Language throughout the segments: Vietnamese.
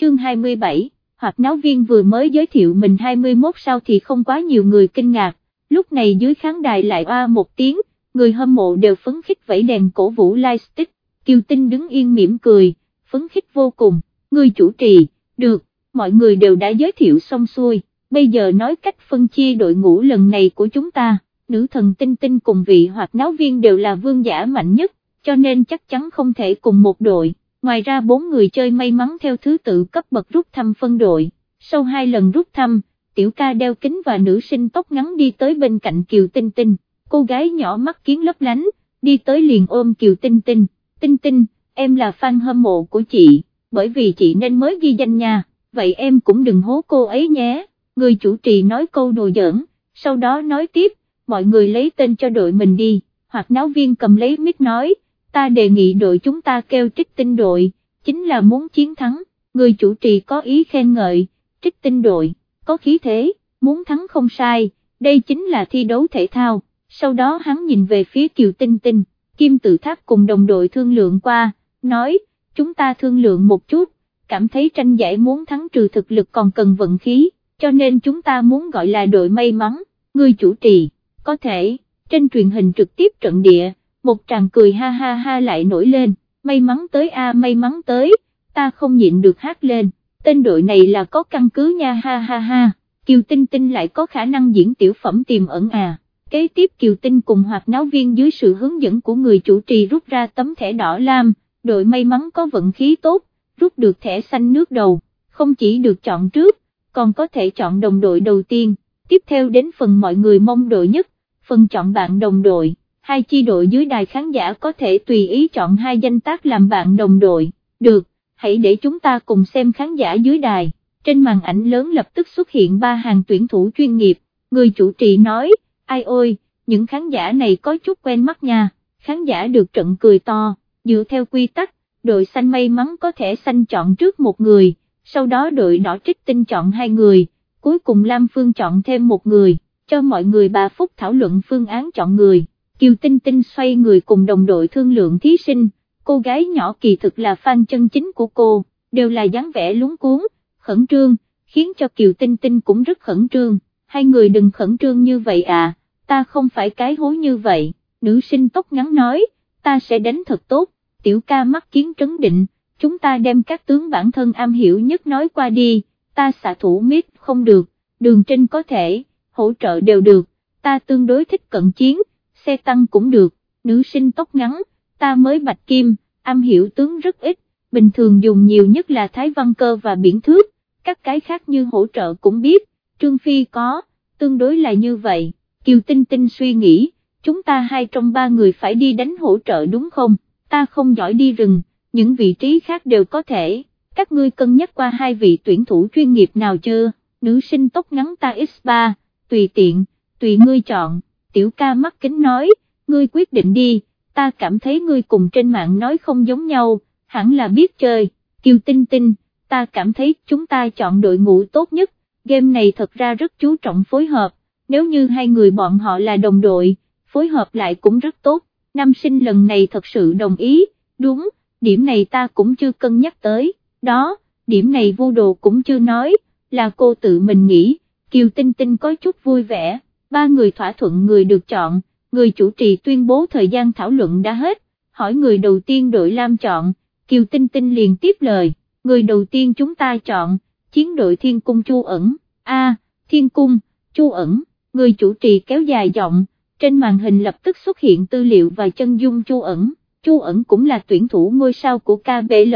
chương 27, hoặc náo viên vừa mới giới thiệu mình 21 sao thì không quá nhiều người kinh ngạc, lúc này dưới khán đài lại oa một tiếng, người hâm mộ đều phấn khích vẫy đèn cổ vũ livestick, Kiều Tinh đứng yên mỉm cười, phấn khích vô cùng, người chủ trì, được, mọi người đều đã giới thiệu xong xuôi, bây giờ nói cách phân chia đội ngũ lần này của chúng ta, nữ thần tinh tinh cùng vị hoạt náo viên đều là vương giả mạnh nhất, cho nên chắc chắn không thể cùng một đội, ngoài ra bốn người chơi may mắn theo thứ tự cấp bậc rút thăm phân đội, sau hai lần rút thăm, tiểu ca đeo kính và nữ sinh tóc ngắn đi tới bên cạnh Kiều Tinh Tinh, cô gái nhỏ mắt kiến lấp lánh, đi tới liền ôm Kiều Tinh Tinh, Tinh Tinh, em là fan hâm mộ của chị, bởi vì chị nên mới ghi danh nha, vậy em cũng đừng hố cô ấy nhé, người chủ trì nói câu đùa giỡn, sau đó nói tiếp, mọi người lấy tên cho đội mình đi, hoặc náo viên cầm lấy mic nói, ta đề nghị đội chúng ta kêu trích tinh đội, chính là muốn chiến thắng, người chủ trì có ý khen ngợi, trích tinh đội, có khí thế, muốn thắng không sai, đây chính là thi đấu thể thao, sau đó hắn nhìn về phía Kiều Tinh Tinh, Kim Tự Tháp cùng đồng đội thương lượng qua, nói, chúng ta thương lượng một chút, cảm thấy tranh giải muốn thắng trừ thực lực còn cần vận khí, cho nên chúng ta muốn gọi là đội may mắn, người chủ trì, có thể, trên truyền hình trực tiếp trận địa, một tràng cười ha ha ha lại nổi lên, may mắn tới a may mắn tới, ta không nhịn được hát lên, tên đội này là có căn cứ nha ha ha ha, Kiều Tinh Tinh lại có khả năng diễn tiểu phẩm tiềm ẩn à. Kế tiếp Kiều Tinh cùng hoạt náo viên dưới sự hướng dẫn của người chủ trì rút ra tấm thẻ đỏ lam, đội may mắn có vận khí tốt, rút được thẻ xanh nước đầu, không chỉ được chọn trước, còn có thể chọn đồng đội đầu tiên, tiếp theo đến phần mọi người mong đội nhất, phần chọn bạn đồng đội, hai chi đội dưới đài khán giả có thể tùy ý chọn hai danh tác làm bạn đồng đội, được, hãy để chúng ta cùng xem khán giả dưới đài, trên màn ảnh lớn lập tức xuất hiện ba hàng tuyển thủ chuyên nghiệp, người chủ trì nói, ai ôi, những khán giả này có chút quen mắt nha, khán giả được trận cười to, dựa theo quy tắc, đội xanh may mắn có thể xanh chọn trước một người, sau đó đội đỏ trích tinh chọn hai người, cuối cùng Lam Phương chọn thêm một người, cho mọi người 3 phút thảo luận phương án chọn người, Kiều Tinh Tinh xoay người cùng đồng đội thương lượng thí sinh, cô gái nhỏ kỳ thực là fan chân chính của cô, đều là dáng vẻ lúng cuốn, khẩn trương, khiến cho Kiều Tinh Tinh cũng rất khẩn trương, hai người đừng khẩn trương như vậy à, ta không phải cái hối như vậy, nữ sinh tóc ngắn nói, ta sẽ đánh thật tốt, tiểu ca mắt kiến trấn định, chúng ta đem các tướng bản thân am hiểu nhất nói qua đi, ta xạ thủ mít không được, đường trên có thể, hỗ trợ đều được, ta tương đối thích cận chiến, xe tăng cũng được, nữ sinh tóc ngắn, ta mới bạch kim, am hiểu tướng rất ít, bình thường dùng nhiều nhất là thái văn cơ và biển thước, các cái khác như hỗ trợ cũng biết, Trương Phi có, tương đối là như vậy, Kiều Tinh Tinh suy nghĩ, chúng ta hai trong ba người phải đi đánh hỗ trợ đúng không, ta không giỏi đi rừng, những vị trí khác đều có thể, các ngươi cân nhắc qua hai vị tuyển thủ chuyên nghiệp nào chưa, nữ sinh tóc ngắn ta X3, tùy tiện, tùy ngươi chọn, tiểu ca mắt kính nói, ngươi quyết định đi, ta cảm thấy ngươi cùng trên mạng nói không giống nhau, hẳn là biết chơi, Kiều Tinh Tinh, ta cảm thấy chúng ta chọn đội ngũ tốt nhất, game này thật ra rất chú trọng phối hợp, nếu như hai người bọn họ là đồng đội, phối hợp lại cũng rất tốt, nam sinh lần này thật sự đồng ý, đúng, điểm này ta cũng chưa cân nhắc tới, đó, điểm này vô đồ cũng chưa nói, là cô tự mình nghĩ, Kiều Tinh Tinh có chút vui vẻ, ba người thỏa thuận người được chọn, người chủ trì tuyên bố thời gian thảo luận đã hết, hỏi người đầu tiên đội Lam chọn, Kiều Tinh Tinh liền tiếp lời, người đầu tiên chúng ta chọn, chiến đội Thiên Cung Chu ẩn, A, Thiên Cung, Chu ẩn, người chủ trì kéo dài giọng, trên màn hình lập tức xuất hiện tư liệu và chân dung Chu ẩn, Chu ẩn cũng là tuyển thủ ngôi sao của KBL,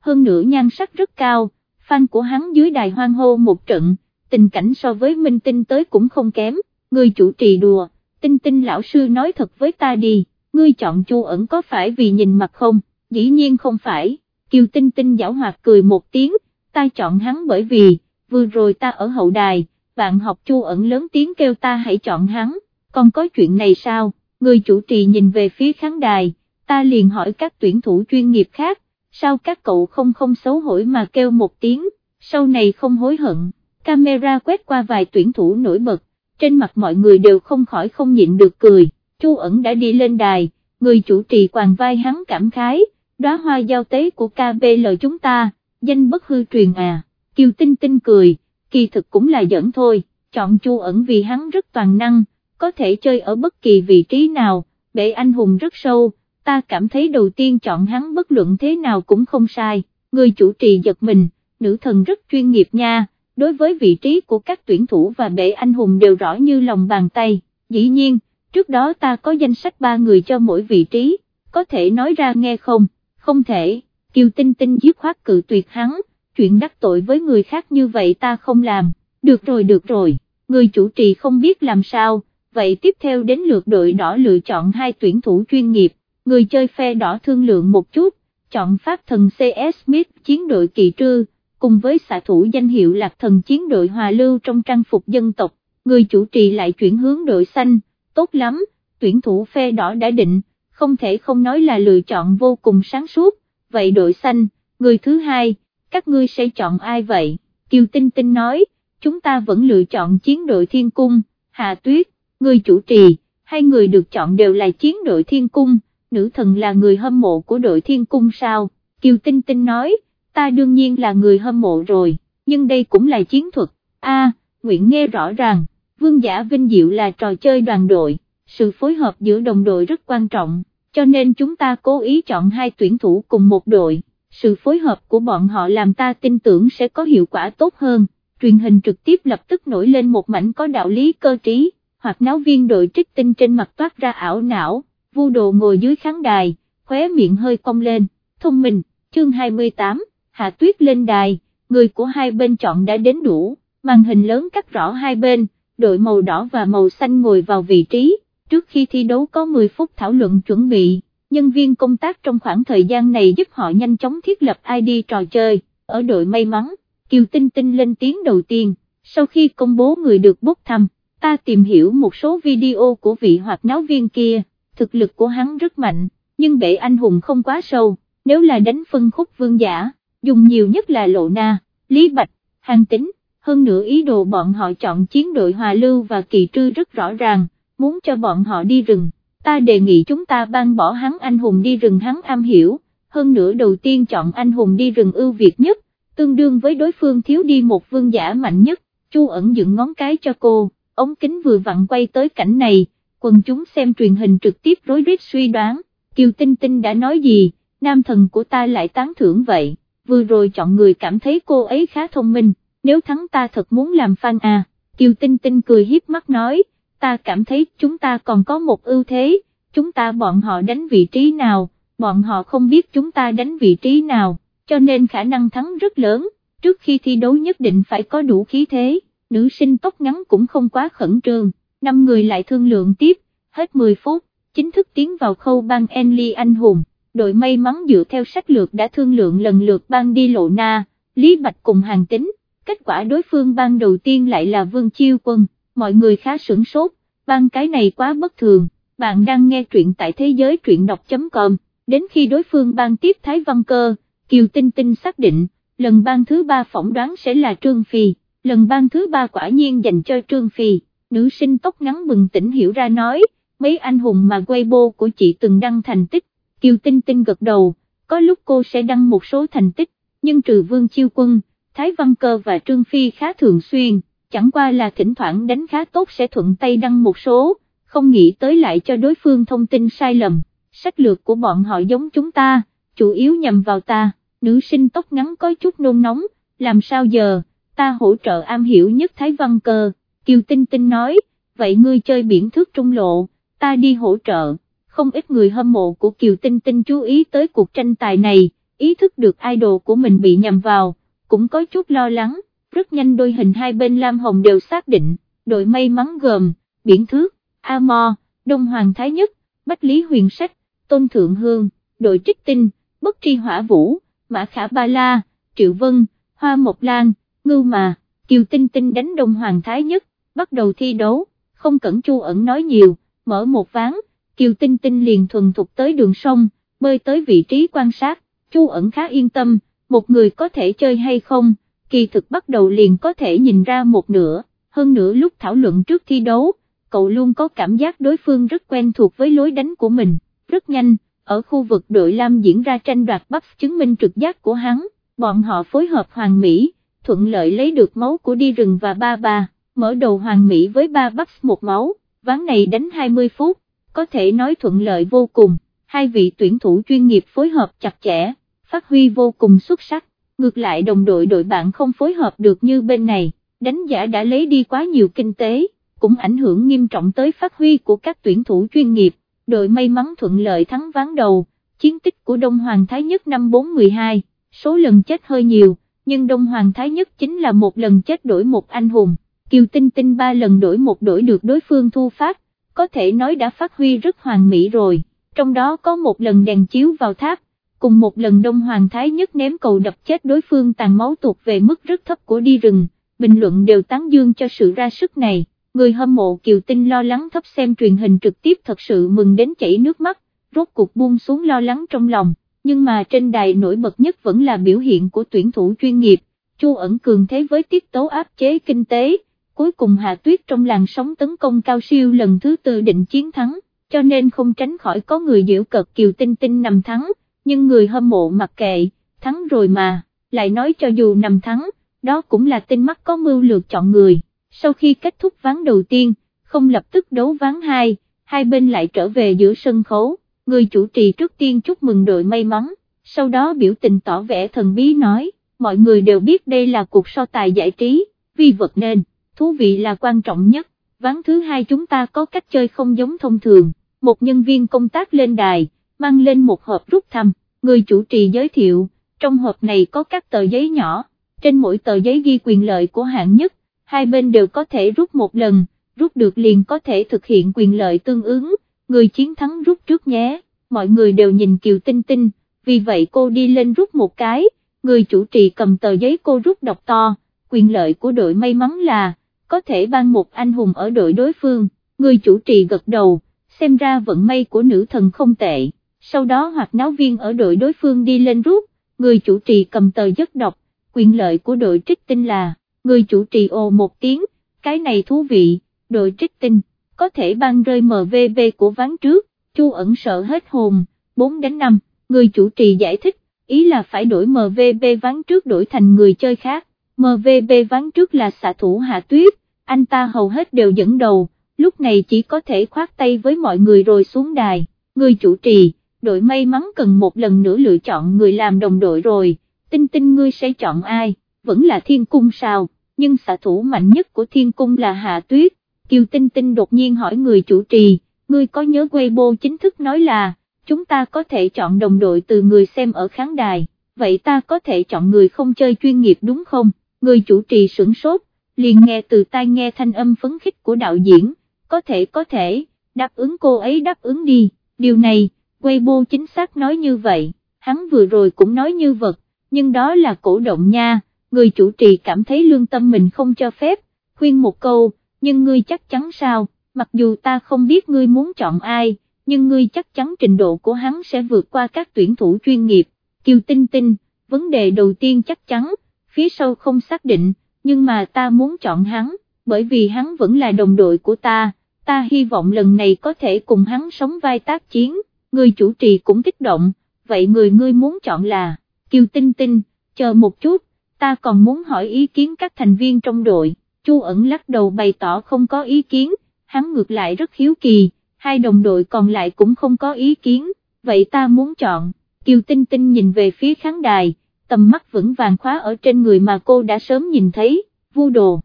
hơn nữa nhan sắc rất cao, fan của hắn dưới đài hoang hô một trận, tình cảnh so với minh tinh tới cũng không kém, người chủ trì đùa, tinh tinh lão sư nói thật với ta đi, ngươi chọn Chu ẩn có phải vì nhìn mặt không, dĩ nhiên không phải, Kiều tinh tinh giảo hoạt cười một tiếng, ta chọn hắn bởi vì, vừa rồi ta ở hậu đài, bạn học Chu ẩn lớn tiếng kêu ta hãy chọn hắn, còn có chuyện này sao, người chủ trì nhìn về phía khán đài, ta liền hỏi các tuyển thủ chuyên nghiệp khác, sao các cậu không không xấu hổ mà kêu một tiếng, sau này không hối hận, camera quét qua vài tuyển thủ nổi bật, trên mặt mọi người đều không khỏi không nhịn được cười, Chu ẩn đã đi lên đài, người chủ trì quàng vai hắn cảm khái, đóa hoa giao tế của KBL chúng ta, danh bất hư truyền à, Kiều Tinh Tinh cười, kỳ thực cũng là giỡn thôi, chọn Chu ẩn vì hắn rất toàn năng, có thể chơi ở bất kỳ vị trí nào, bệ anh hùng rất sâu, ta cảm thấy đầu tiên chọn hắn bất luận thế nào cũng không sai, người chủ trì giật mình, nữ thần rất chuyên nghiệp nha, đối với vị trí của các tuyển thủ và bệ anh hùng đều rõ như lòng bàn tay, dĩ nhiên, trước đó ta có danh sách ba người cho mỗi vị trí, có thể nói ra nghe không, không thể, Kiều Tinh Tinh dứt khoát cự tuyệt hắn, chuyện đắc tội với người khác như vậy ta không làm, được rồi được rồi, người chủ trì không biết làm sao, vậy tiếp theo đến lượt đội đỏ lựa chọn hai tuyển thủ chuyên nghiệp, người chơi phe đỏ thương lượng một chút, chọn pháp thần CS Smith chiến đội kỳ trư, cùng với xạ thủ danh hiệu lạc thần chiến đội hòa lưu trong trang phục dân tộc, người chủ trì lại chuyển hướng đội xanh, tốt lắm, tuyển thủ phe đỏ đã định, không thể không nói là lựa chọn vô cùng sáng suốt, vậy đội xanh, người thứ hai, các ngươi sẽ chọn ai vậy, Kiều Tinh Tinh nói, chúng ta vẫn lựa chọn chiến đội thiên cung, Hà Tuyết, người chủ trì, hai người được chọn đều là chiến đội thiên cung, nữ thần là người hâm mộ của đội thiên cung sao, Kiều Tinh Tinh nói, ta đương nhiên là người hâm mộ rồi, nhưng đây cũng là chiến thuật, a nguyễn nghe rõ ràng, vương giả vinh diệu là trò chơi đoàn đội, sự phối hợp giữa đồng đội rất quan trọng, cho nên chúng ta cố ý chọn hai tuyển thủ cùng một đội, sự phối hợp của bọn họ làm ta tin tưởng sẽ có hiệu quả tốt hơn, truyền hình trực tiếp lập tức nổi lên một mảnh có đạo lý cơ trí, hoặc náo viên đội trích tinh trên mặt toát ra ảo não, vu đồ ngồi dưới khán đài, khóe miệng hơi cong lên, thông minh, chương 28 hạ tuyết lên đài, người của hai bên chọn đã đến đủ, màn hình lớn cắt rõ hai bên, đội màu đỏ và màu xanh ngồi vào vị trí, trước khi thi đấu có 10 phút thảo luận chuẩn bị, nhân viên công tác trong khoảng thời gian này giúp họ nhanh chóng thiết lập ID trò chơi, ở đội may mắn, Kiều Tinh Tinh lên tiếng đầu tiên, sau khi công bố người được bốc thăm, ta tìm hiểu một số video của vị hoạt náo viên kia, thực lực của hắn rất mạnh, nhưng bệ anh hùng không quá sâu, nếu là đánh phân khúc vương giả dùng nhiều nhất là Lộ Na, Lý Bạch, Hàng Tính, hơn nữa ý đồ bọn họ chọn chiến đội Hòa Lưu và Kỳ Trư rất rõ ràng, muốn cho bọn họ đi rừng, ta đề nghị chúng ta ban bỏ hắn anh hùng đi rừng hắn am hiểu, hơn nữa đầu tiên chọn anh hùng đi rừng ưu việt nhất, tương đương với đối phương thiếu đi một vương giả mạnh nhất, Chu ẩn dựng ngón cái cho cô, ống kính vừa vặn quay tới cảnh này, quần chúng xem truyền hình trực tiếp rối rít suy đoán, Kiều Tinh Tinh đã nói gì, nam thần của ta lại tán thưởng vậy vừa rồi chọn người cảm thấy cô ấy khá thông minh, nếu thắng ta thật muốn làm fan à, Kiều Tinh Tinh cười hiếp mắt nói, ta cảm thấy chúng ta còn có một ưu thế, chúng ta bọn họ đánh vị trí nào, bọn họ không biết chúng ta đánh vị trí nào, cho nên khả năng thắng rất lớn, trước khi thi đấu nhất định phải có đủ khí thế, nữ sinh tóc ngắn cũng không quá khẩn trương, năm người lại thương lượng tiếp, hết 10 phút, chính thức tiến vào khâu ban Enly anh hùng đội may mắn dựa theo sách lược đã thương lượng lần lượt ban đi lộ na, Lý Bạch cùng hàng tính, kết quả đối phương ban đầu tiên lại là Vương Chiêu Quân, mọi người khá sửng sốt, ban cái này quá bất thường, bạn đang nghe truyện tại thế giới truyện đọc.com, đến khi đối phương ban tiếp Thái Văn Cơ, Kiều Tinh Tinh xác định, lần ban thứ ba phỏng đoán sẽ là Trương Phi, lần ban thứ ba quả nhiên dành cho Trương Phi, nữ sinh tóc ngắn bừng tỉnh hiểu ra nói, mấy anh hùng mà Weibo của chị từng đăng thành tích, Kiều Tinh Tinh gật đầu, có lúc cô sẽ đăng một số thành tích, nhưng trừ Vương Chiêu Quân, Thái Văn Cơ và Trương Phi khá thường xuyên, chẳng qua là thỉnh thoảng đánh khá tốt sẽ thuận tay đăng một số, không nghĩ tới lại cho đối phương thông tin sai lầm, sách lược của bọn họ giống chúng ta, chủ yếu nhằm vào ta, nữ sinh tóc ngắn có chút nôn nóng, làm sao giờ, ta hỗ trợ am hiểu nhất Thái Văn Cơ, Kiều Tinh Tinh nói, vậy ngươi chơi biển thước trung lộ, ta đi hỗ trợ không ít người hâm mộ của Kiều Tinh Tinh chú ý tới cuộc tranh tài này, ý thức được idol của mình bị nhầm vào, cũng có chút lo lắng, rất nhanh đôi hình hai bên Lam Hồng đều xác định, đội may mắn gồm, Biển Thước, A Mo, Đông Hoàng Thái Nhất, Bách Lý Huyền Sách, Tôn Thượng Hương, đội Trích Tinh, Bất Tri Hỏa Vũ, Mã Khả Ba La, Triệu Vân, Hoa Mộc Lan, Ngưu Mà, Kiều Tinh Tinh đánh Đông Hoàng Thái Nhất, bắt đầu thi đấu, không cẩn chu ẩn nói nhiều, mở một ván, Kiều Tinh Tinh liền thuần thục tới đường sông, bơi tới vị trí quan sát, Chu ẩn khá yên tâm, một người có thể chơi hay không, kỳ thực bắt đầu liền có thể nhìn ra một nửa, hơn nữa lúc thảo luận trước thi đấu, cậu luôn có cảm giác đối phương rất quen thuộc với lối đánh của mình, rất nhanh, ở khu vực đội Lam diễn ra tranh đoạt bắp chứng minh trực giác của hắn, bọn họ phối hợp Hoàng Mỹ, thuận lợi lấy được máu của đi rừng và ba ba, mở đầu Hoàng Mỹ với ba bắp một máu, ván này đánh 20 phút, có thể nói thuận lợi vô cùng, hai vị tuyển thủ chuyên nghiệp phối hợp chặt chẽ, phát huy vô cùng xuất sắc, ngược lại đồng đội đội bạn không phối hợp được như bên này, đánh giả đã lấy đi quá nhiều kinh tế, cũng ảnh hưởng nghiêm trọng tới phát huy của các tuyển thủ chuyên nghiệp, đội may mắn thuận lợi thắng ván đầu, chiến tích của Đông Hoàng Thái Nhất năm 412 số lần chết hơi nhiều, nhưng Đông Hoàng Thái Nhất chính là một lần chết đổi một anh hùng, Kiều Tinh Tinh ba lần đổi một đổi được đối phương thu phát, có thể nói đã phát huy rất hoàn mỹ rồi, trong đó có một lần đèn chiếu vào tháp, cùng một lần Đông Hoàng Thái Nhất ném cầu đập chết đối phương tàn máu tuột về mức rất thấp của đi rừng, bình luận đều tán dương cho sự ra sức này, người hâm mộ Kiều Tinh lo lắng thấp xem truyền hình trực tiếp thật sự mừng đến chảy nước mắt, rốt cuộc buông xuống lo lắng trong lòng, nhưng mà trên đài nổi bật nhất vẫn là biểu hiện của tuyển thủ chuyên nghiệp, Chu ẩn cường thế với tiết tấu áp chế kinh tế, cuối cùng hạ tuyết trong làn sóng tấn công cao siêu lần thứ tư định chiến thắng, cho nên không tránh khỏi có người diễu cợt Kiều Tinh Tinh nằm thắng, nhưng người hâm mộ mặc kệ, thắng rồi mà, lại nói cho dù nằm thắng, đó cũng là tinh mắt có mưu lược chọn người, sau khi kết thúc ván đầu tiên, không lập tức đấu ván hai, hai bên lại trở về giữa sân khấu, người chủ trì trước tiên chúc mừng đội may mắn, sau đó biểu tình tỏ vẻ thần bí nói, mọi người đều biết đây là cuộc so tài giải trí, vi vật nên, thú vị là quan trọng nhất, ván thứ hai chúng ta có cách chơi không giống thông thường, một nhân viên công tác lên đài, mang lên một hộp rút thăm, người chủ trì giới thiệu, trong hộp này có các tờ giấy nhỏ, trên mỗi tờ giấy ghi quyền lợi của hạng nhất, hai bên đều có thể rút một lần, rút được liền có thể thực hiện quyền lợi tương ứng, người chiến thắng rút trước nhé, mọi người đều nhìn Kiều Tinh Tinh, vì vậy cô đi lên rút một cái, người chủ trì cầm tờ giấy cô rút đọc to, quyền lợi của đội may mắn là, có thể ban một anh hùng ở đội đối phương, người chủ trì gật đầu, xem ra vận may của nữ thần không tệ, sau đó hoặc náo viên ở đội đối phương đi lên rút, người chủ trì cầm tờ giấc đọc, quyền lợi của đội trích tinh là, người chủ trì ồ một tiếng, cái này thú vị, đội trích tinh, có thể ban rơi MVB của ván trước, chu ẩn sợ hết hồn, 4 đến 5, người chủ trì giải thích, ý là phải đổi MVB ván trước đổi thành người chơi khác, MVB ván trước là xạ thủ hạ tuyết, anh ta hầu hết đều dẫn đầu, lúc này chỉ có thể khoát tay với mọi người rồi xuống đài, người chủ trì, đội may mắn cần một lần nữa lựa chọn người làm đồng đội rồi, tinh tinh ngươi sẽ chọn ai, vẫn là thiên cung sao, nhưng xạ thủ mạnh nhất của thiên cung là hạ tuyết, kiều tinh tinh đột nhiên hỏi người chủ trì, ngươi có nhớ Weibo chính thức nói là, chúng ta có thể chọn đồng đội từ người xem ở khán đài, vậy ta có thể chọn người không chơi chuyên nghiệp đúng không, người chủ trì sửng sốt, liền nghe từ tai nghe thanh âm phấn khích của đạo diễn, có thể có thể, đáp ứng cô ấy đáp ứng đi, điều này, Weibo chính xác nói như vậy, hắn vừa rồi cũng nói như vật, nhưng đó là cổ động nha, người chủ trì cảm thấy lương tâm mình không cho phép, khuyên một câu, nhưng ngươi chắc chắn sao, mặc dù ta không biết ngươi muốn chọn ai, nhưng ngươi chắc chắn trình độ của hắn sẽ vượt qua các tuyển thủ chuyên nghiệp, Kiều Tinh Tinh, vấn đề đầu tiên chắc chắn, phía sau không xác định, nhưng mà ta muốn chọn hắn, bởi vì hắn vẫn là đồng đội của ta, ta hy vọng lần này có thể cùng hắn sống vai tác chiến, người chủ trì cũng kích động, vậy người ngươi muốn chọn là, Kiều Tinh Tinh, chờ một chút, ta còn muốn hỏi ý kiến các thành viên trong đội, Chu ẩn lắc đầu bày tỏ không có ý kiến, hắn ngược lại rất hiếu kỳ, hai đồng đội còn lại cũng không có ý kiến, vậy ta muốn chọn, Kiều Tinh Tinh nhìn về phía khán đài, tầm mắt vững vàng khóa ở trên người mà cô đã sớm nhìn thấy, vu đồ.